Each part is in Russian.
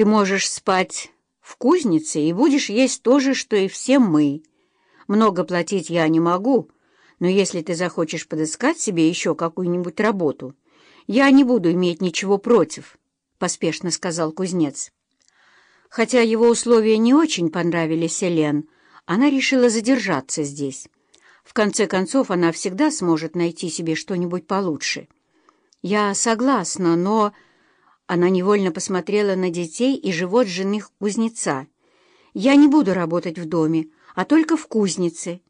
Ты можешь спать в кузнице и будешь есть то же, что и все мы. Много платить я не могу, но если ты захочешь подыскать себе еще какую-нибудь работу, я не буду иметь ничего против», — поспешно сказал кузнец. Хотя его условия не очень понравились Элен, она решила задержаться здесь. В конце концов, она всегда сможет найти себе что-нибудь получше. «Я согласна, но...» Она невольно посмотрела на детей и живот жены кузнеца. «Я не буду работать в доме, а только в кузнице.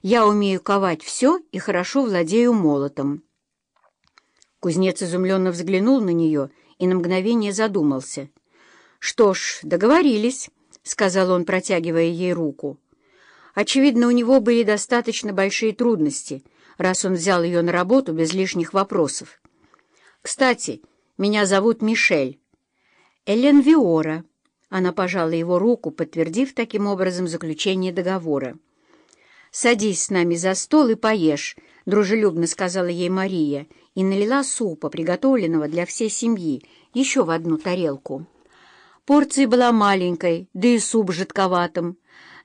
Я умею ковать все и хорошо владею молотом». Кузнец изумленно взглянул на нее и на мгновение задумался. «Что ж, договорились», — сказал он, протягивая ей руку. Очевидно, у него были достаточно большие трудности, раз он взял ее на работу без лишних вопросов. «Кстати, меня зовут Мишель. Элен Виора». Она пожала его руку, подтвердив таким образом заключение договора. «Садись с нами за стол и поешь», — дружелюбно сказала ей Мария и налила супа, приготовленного для всей семьи, еще в одну тарелку. Порция была маленькой, да и суп жидковатым,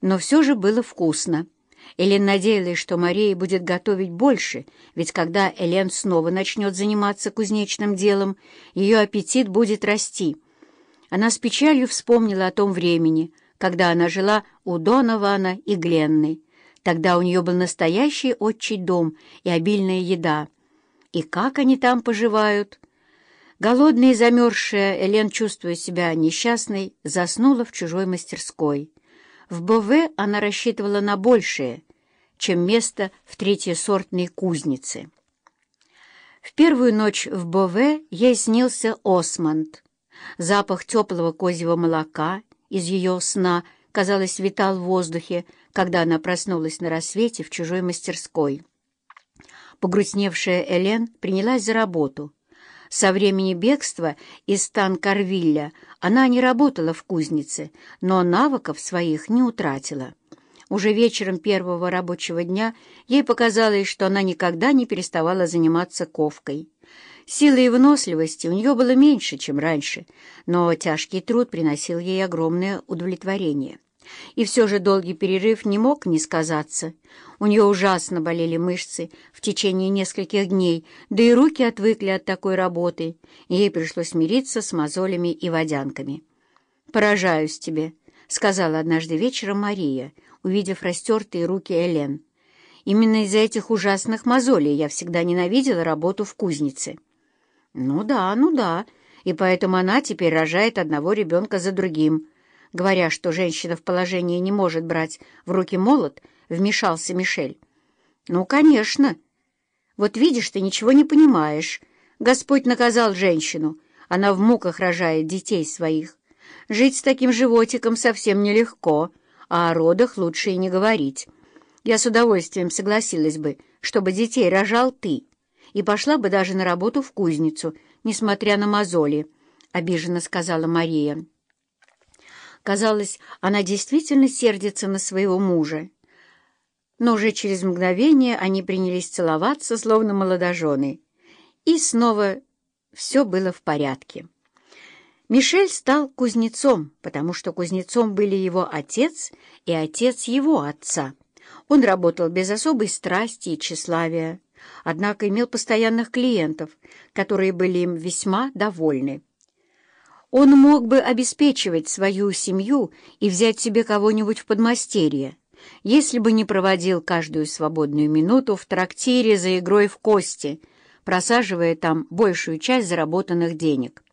но все же было вкусно. Элен надеялась, что Мария будет готовить больше, ведь когда Элен снова начнет заниматься кузнечным делом, ее аппетит будет расти. Она с печалью вспомнила о том времени, когда она жила у Донована и Гленны. Тогда у нее был настоящий отчий дом и обильная еда. И как они там поживают? Голодная и замерзшая, Элен, чувствуя себя несчастной, заснула в чужой мастерской. В Бове она рассчитывала на большее, чем место в третьесортной кузнице. В первую ночь в Бове ей снился Осмонд. Запах теплого козьего молока из ее сна, казалось, витал в воздухе, когда она проснулась на рассвете в чужой мастерской. Погрустневшая Элен принялась за работу — со времени бегства из Стан-Карвилля она не работала в кузнице, но навыков своих не утратила. Уже вечером первого рабочего дня ей показалось, что она никогда не переставала заниматься ковкой. Силы и выносливости у нее было меньше, чем раньше, но тяжкий труд приносил ей огромное удовлетворение. И все же долгий перерыв не мог не сказаться. У нее ужасно болели мышцы в течение нескольких дней, да и руки отвыкли от такой работы, и ей пришлось смириться с мозолями и водянками. «Поражаюсь тебе», — сказала однажды вечером Мария, увидев растертые руки Элен. «Именно из-за этих ужасных мозолей я всегда ненавидела работу в кузнице». «Ну да, ну да, и поэтому она теперь рожает одного ребенка за другим», говоря, что женщина в положении не может брать в руки молот, вмешался Мишель. «Ну, конечно. Вот видишь, ты ничего не понимаешь. Господь наказал женщину. Она в муках рожает детей своих. Жить с таким животиком совсем нелегко, а о родах лучше и не говорить. Я с удовольствием согласилась бы, чтобы детей рожал ты, и пошла бы даже на работу в кузницу, несмотря на мозоли», — обиженно сказала Мария. Казалось, она действительно сердится на своего мужа. Но уже через мгновение они принялись целоваться, словно молодожены. И снова все было в порядке. Мишель стал кузнецом, потому что кузнецом были его отец и отец его отца. Он работал без особой страсти и тщеславия, однако имел постоянных клиентов, которые были им весьма довольны. Он мог бы обеспечивать свою семью и взять себе кого-нибудь в подмастерье, если бы не проводил каждую свободную минуту в трактире за игрой в кости, просаживая там большую часть заработанных денег.